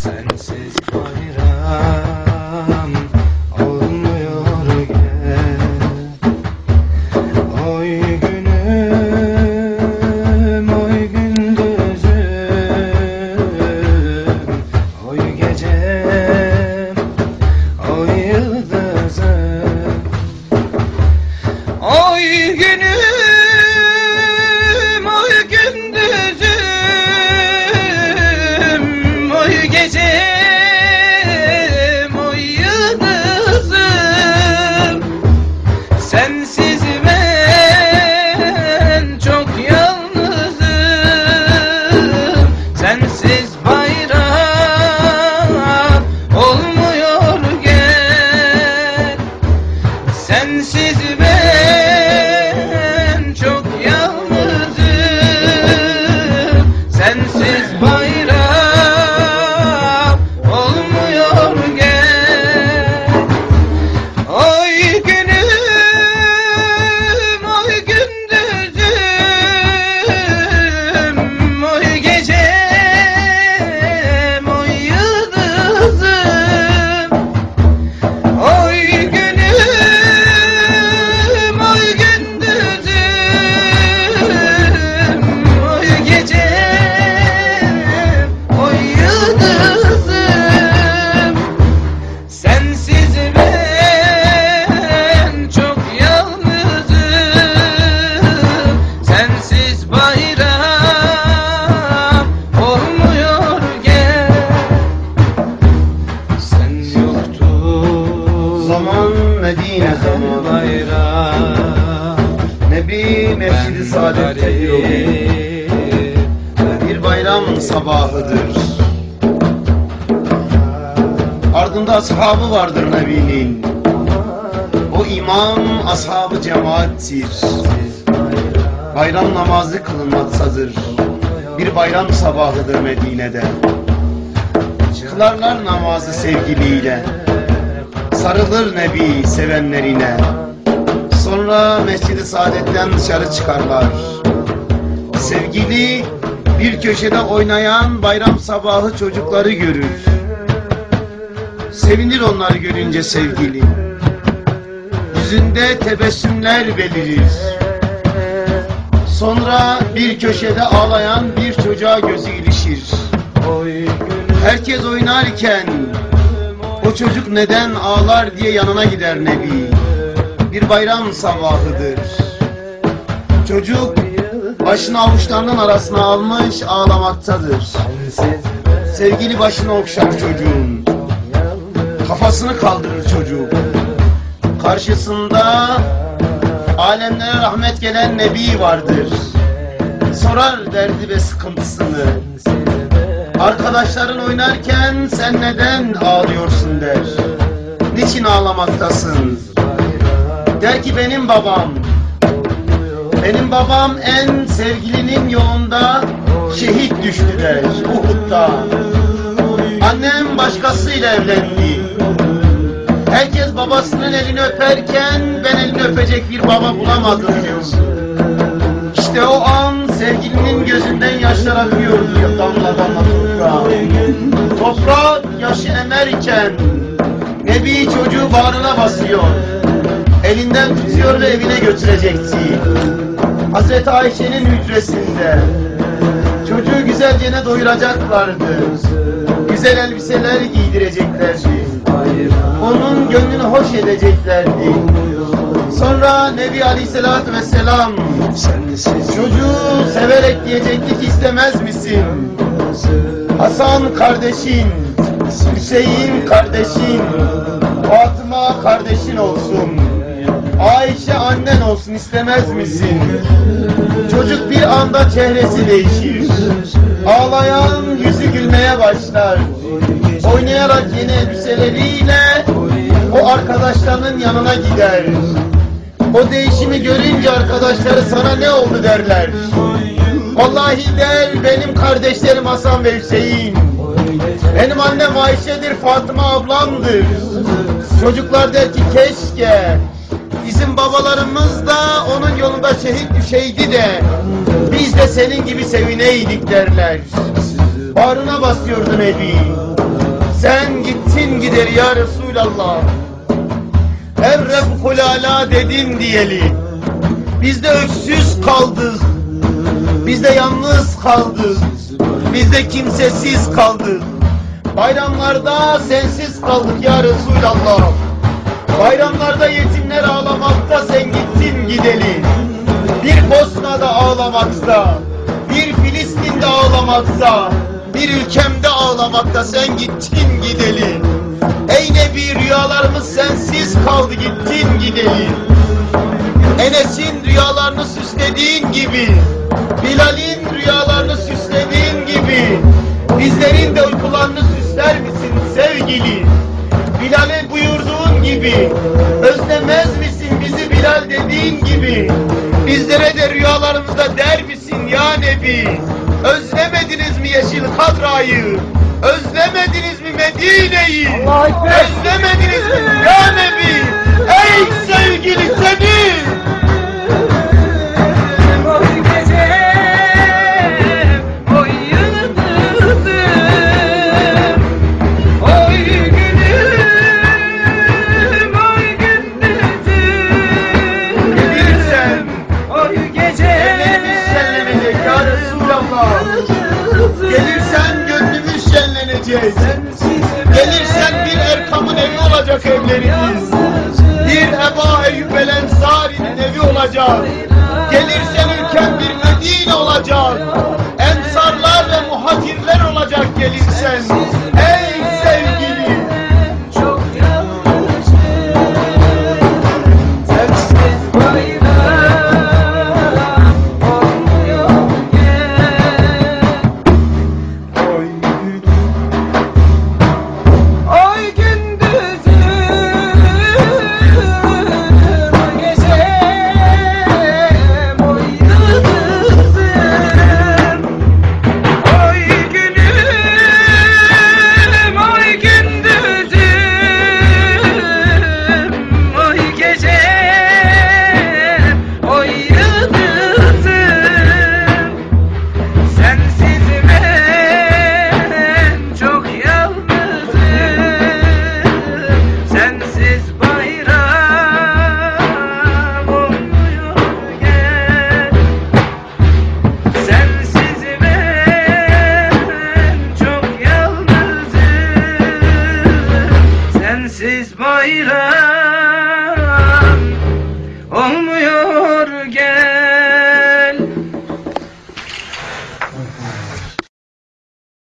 Sensiz bayram Yolu Bir bayram sabahıdır. Ardında ashabı vardır Nebi'nin. O imam ashabı cemaattir. Bayram namazı kılınmaktadır. Bir bayram sabahıdır Medine'de. Kılarlar namazı sevgiliyle. Sarılır Nebi sevenlerine. Sonra Mescid-i Saadet'ten dışarı çıkarlar. Sevgili bir köşede oynayan bayram sabahı çocukları görür. Sevinir onları görünce sevgili. Yüzünde tebessümler belirir. Sonra bir köşede ağlayan bir çocuğa gözü ilişir. Herkes oynarken o çocuk neden ağlar diye yanına gider Nebi. Bir bayram sabahıdır. Çocuk başını avuçlarının arasına almış ağlamaktadır. Sevgili başını okşar çocuğun. Kafasını kaldırır çocuk. Karşısında alemlere rahmet gelen Nebi vardır. Sorar derdi ve sıkıntısını. Arkadaşların oynarken sen neden ağlıyorsun der. Niçin ağlamaktasın? Der ki benim babam. Benim babam en sevgilinin yolunda şehit düştü der Uhud'da. Annem başkasıyla evlendi. Herkes babasının elini öperken ben elini öpecek bir baba bulamadım diyor. İşte o an sevgilinin gözünden yaşlar akıyor damla damla toprağa. Toprak yaşı emerken Nebi çocuğu bağrına basıyor. Elinden tutuyor ve evine götürecekti. Hazreti Ayşe'nin hücresinde çocuğu güzelce doyuracaklardı. Güzel elbiseler giydireceklerdi. Onun gönlünü hoş edeceklerdi. Sonra Nebi Aleyhisselatü Vesselam çocuğu severek diyecekti ki istemez misin? Hasan kardeşin, Hüseyin kardeşin, Fatıma kardeşin olsun. Ayşe annen olsun istemez misin? Çocuk bir anda çehresi değişir. Ağlayan yüzü gülmeye başlar. Oynayarak yeni elbiseleriyle o arkadaşlarının yanına gider. O değişimi görünce arkadaşları sana ne oldu derler. Vallahi der benim kardeşlerim Hasan ve Hüseyin. Benim annem Ayşe'dir, Fatıma ablamdır. Çocuklar der ki keşke bizim babalarımız da onun yolunda şehit düşeydi de biz de senin gibi sevineydik derler. Bağrına basıyordu Nebi. Sen gittin gider ya Resulallah. Evreb kulala dedin diyeli. Biz de öksüz kaldık. Biz de yalnız kaldık. Biz de kimsesiz kaldık. Bayramlarda sensiz kaldık ya Resulallah. Bayramlarda yetimler ağlamakta sen gittin gideli. Bir Bosna'da ağlamakta, bir Filistin'de ağlamakta, bir ülkemde ağlamakta sen gittin gideli. Ey Nebi rüyalarımız sensiz kaldı gittin gideli. Enes'in rüyalarını süslediğin gibi, Bilal'in rüyalarını süslediğin gibi, bizlerin de uykularını süsler misin sevgili? Bilal'e buyurduğun gibi, özlemez misin bizi Bilal dediğin gibi, bizlere de rüyalarımızda der misin ya Nebi? Özlemediniz mi Yeşil Kadra'yı? Özlemediniz mi Medine'yi? Özlemediniz mi ya Nebi? Ey sevgili seni! Yes. Çok yalnızım Sensiz bayram